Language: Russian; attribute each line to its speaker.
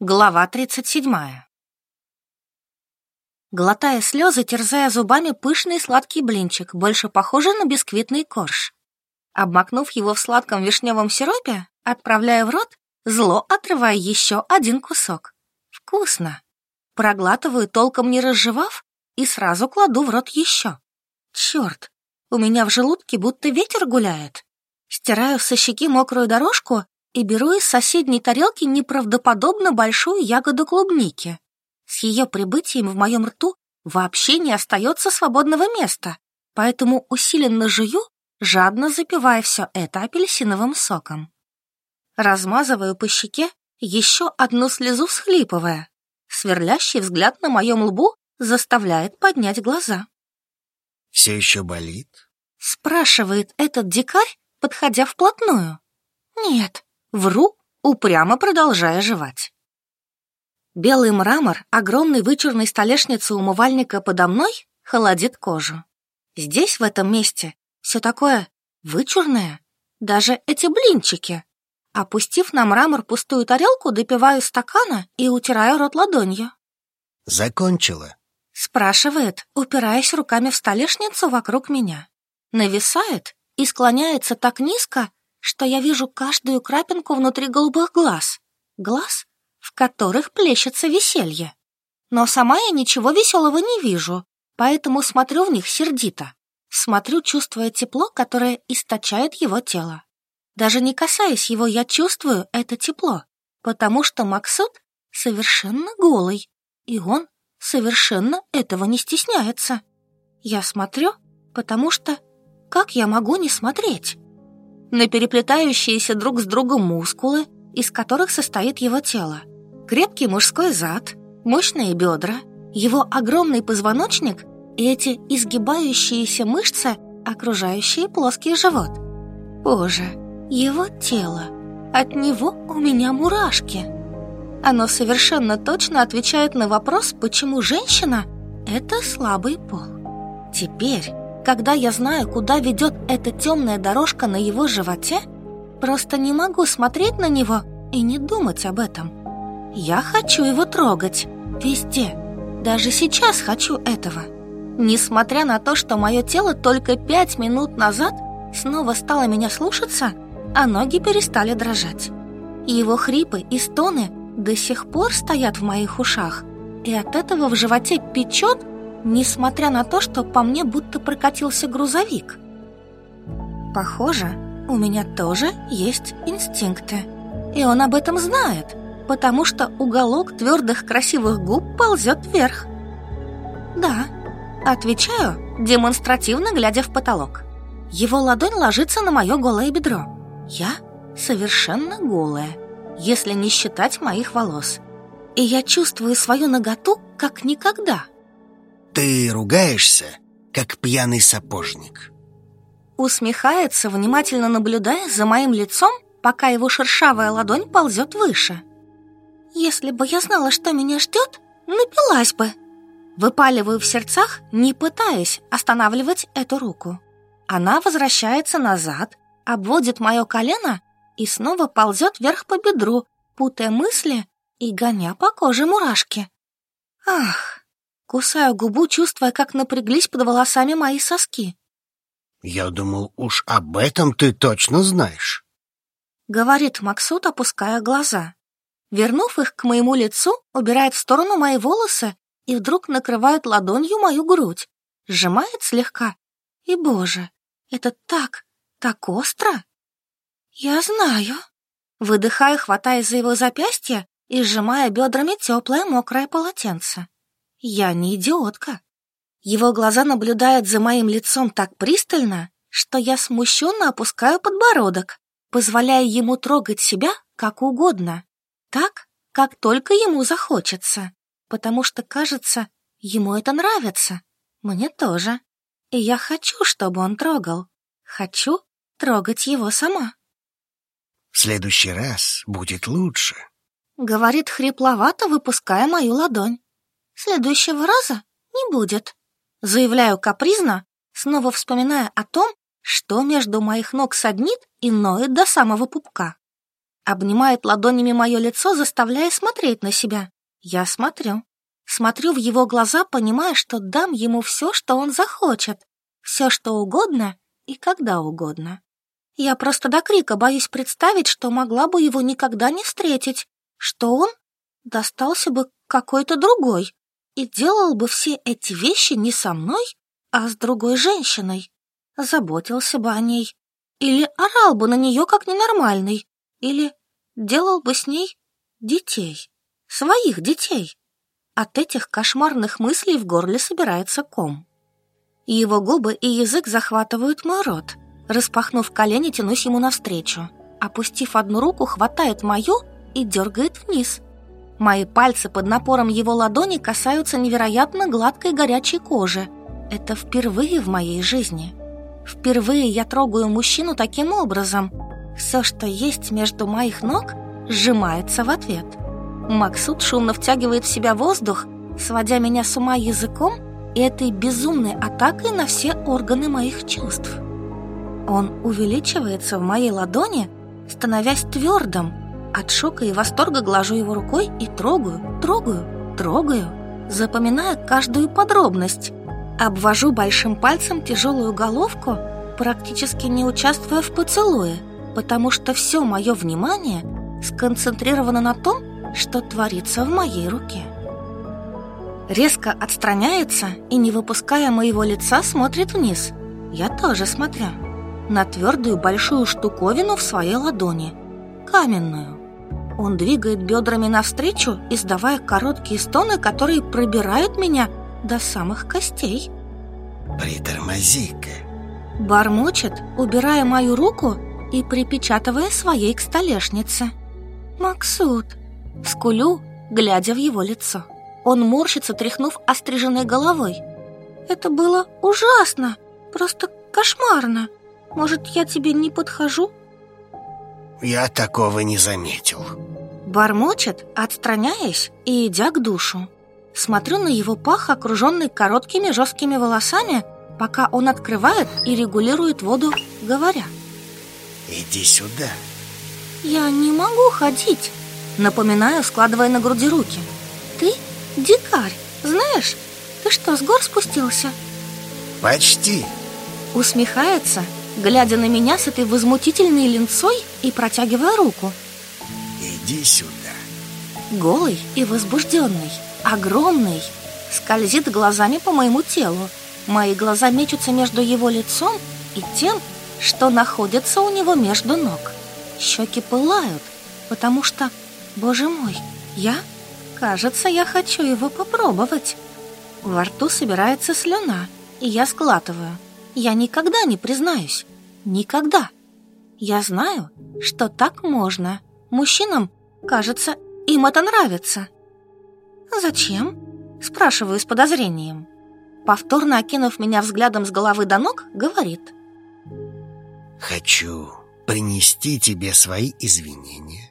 Speaker 1: Глава 37. Глотая слезы, терзая зубами пышный сладкий блинчик, больше похожий на бисквитный корж. Обмакнув его в сладком вишневом сиропе, отправляя в рот, зло отрывая еще один кусок. Вкусно. Проглатываю, толком не разжевав, и сразу кладу в рот еще. Черт, у меня в желудке будто ветер гуляет. Стираю со щеки мокрую дорожку и беру из соседней тарелки неправдоподобно большую ягоду клубники. С ее прибытием в моем рту вообще не остается свободного места, поэтому усиленно жую, жадно запивая все это апельсиновым соком. Размазываю по щеке еще одну слезу, всхлипывая. Сверлящий взгляд на моем лбу заставляет поднять глаза.
Speaker 2: «Все еще болит?»
Speaker 1: Спрашивает этот дикарь, подходя вплотную. «Нет», Вру, упрямо продолжая жевать. Белый мрамор огромной вычурной столешницы умывальника подо мной холодит кожу. Здесь, в этом месте, все такое вычурное. Даже эти блинчики. Опустив на мрамор пустую тарелку, допиваю стакана и утираю рот ладонью.
Speaker 2: «Закончила?»
Speaker 1: Спрашивает, упираясь руками в столешницу вокруг меня. Нависает и склоняется так низко, что я вижу каждую крапинку внутри голубых глаз. Глаз, в которых плещется веселье. Но сама я ничего веселого не вижу, поэтому смотрю в них сердито. Смотрю, чувствуя тепло, которое источает его тело. Даже не касаясь его, я чувствую это тепло, потому что Максут совершенно голый, и он совершенно этого не стесняется. Я смотрю, потому что как я могу не смотреть? На переплетающиеся друг с другом мускулы, из которых состоит его тело, крепкий мужской зад, мощные бедра, его огромный позвоночник и эти изгибающиеся мышцы, окружающие плоский живот. Боже, его тело. От него у меня мурашки. Оно совершенно точно отвечает на вопрос, почему женщина — это слабый пол. Теперь когда я знаю, куда ведет эта темная дорожка на его животе, просто не могу смотреть на него и не думать об этом. Я хочу его трогать. Везде. Даже сейчас хочу этого. Несмотря на то, что мое тело только пять минут назад снова стало меня слушаться, а ноги перестали дрожать. Его хрипы и стоны до сих пор стоят в моих ушах, и от этого в животе печет несмотря на то, что по мне будто прокатился грузовик. Похоже, у меня тоже есть инстинкты. И он об этом знает, потому что уголок твердых красивых губ ползет вверх. Да, отвечаю, демонстративно глядя в потолок. Его ладонь ложится на мое голое бедро. Я совершенно голая, если не считать моих волос. И я чувствую свою наготу как никогда –
Speaker 2: ты ругаешься, как пьяный сапожник.
Speaker 1: Усмехается, внимательно наблюдая за моим лицом, пока его шершавая ладонь ползет выше. Если бы я знала, что меня ждет, напилась бы. Выпаливаю в сердцах, не пытаясь останавливать эту руку. Она возвращается назад, обводит мое колено и снова ползет вверх по бедру, путая мысли и гоня по коже мурашки. Ах, Кусаю губу, чувствуя, как напряглись под волосами мои соски.
Speaker 2: «Я думал, уж об этом ты точно знаешь», —
Speaker 1: говорит Максут, опуская глаза. Вернув их к моему лицу, убирает в сторону мои волосы и вдруг накрывает ладонью мою грудь, сжимает слегка. И, боже, это так, так остро. Я знаю. Выдыхаю, хватаясь за его запястье и сжимая бедрами теплое мокрое полотенце. Я не идиотка. Его глаза наблюдают за моим лицом так пристально, что я смущенно опускаю подбородок, позволяя ему трогать себя как угодно, так, как только ему захочется, потому что, кажется, ему это нравится. Мне тоже. И я хочу, чтобы он трогал. Хочу трогать его сама.
Speaker 2: «В следующий раз будет лучше», —
Speaker 1: говорит хрипловато, выпуская мою ладонь. Следующего раза не будет. Заявляю капризно, снова вспоминая о том, что между моих ног саднит и ноет до самого пупка. Обнимает ладонями мое лицо, заставляя смотреть на себя. Я смотрю. Смотрю в его глаза, понимая, что дам ему все, что он захочет. Все, что угодно и когда угодно. Я просто до крика боюсь представить, что могла бы его никогда не встретить, что он достался бы какой-то другой и делал бы все эти вещи не со мной, а с другой женщиной. Заботился бы о ней. Или орал бы на нее как ненормальный. Или делал бы с ней детей. Своих детей. От этих кошмарных мыслей в горле собирается ком. Его губы и язык захватывают мой рот. Распахнув колени, тянусь ему навстречу. Опустив одну руку, хватает мою и дергает вниз. Мои пальцы под напором его ладони касаются невероятно гладкой горячей кожи. Это впервые в моей жизни. Впервые я трогаю мужчину таким образом. Все, что есть между моих ног, сжимается в ответ. Максут шумно втягивает в себя воздух, сводя меня с ума языком и этой безумной атакой на все органы моих чувств. Он увеличивается в моей ладони, становясь твердым. От шока и восторга глажу его рукой и трогаю, трогаю, трогаю, запоминая каждую подробность. Обвожу большим пальцем тяжелую головку, практически не участвуя в поцелуе, потому что все мое внимание сконцентрировано на том, что творится в моей руке. Резко отстраняется и, не выпуская моего лица, смотрит вниз. Я тоже смотрю на твердую большую штуковину в своей ладони, каменную. Он двигает бедрами навстречу, издавая короткие стоны, которые пробирают меня до самых костей.
Speaker 2: Притормози-ка.
Speaker 1: Бормочет, убирая мою руку и припечатывая своей к столешнице. Максут. Скулю, глядя в его лицо. Он морщится, тряхнув остриженной головой. Это было ужасно, просто кошмарно. Может, я тебе не подхожу?
Speaker 2: Я такого не заметил.
Speaker 1: Бормочет, отстраняясь и идя к душу. Смотрю на его пах, окруженный короткими жесткими волосами, пока он открывает и регулирует воду, говоря.
Speaker 2: Иди сюда.
Speaker 1: Я не могу ходить, напоминаю, складывая на груди руки. Ты дикарь, знаешь? Ты что, с гор спустился?
Speaker 2: Почти.
Speaker 1: Усмехается глядя на меня с этой возмутительной линцой и протягивая руку.
Speaker 2: Иди сюда.
Speaker 1: Голый и возбужденный, огромный, скользит глазами по моему телу. Мои глаза мечутся между его лицом и тем, что находится у него между ног. Щеки пылают, потому что, боже мой, я, кажется, я хочу его попробовать. Во рту собирается слюна, и я сглатываю. Я никогда не признаюсь. Никогда. Я знаю, что так можно. Мужчинам, кажется, им это нравится. Зачем? Спрашиваю с подозрением. Повторно окинув меня взглядом с головы до ног, говорит.
Speaker 2: Хочу принести тебе свои извинения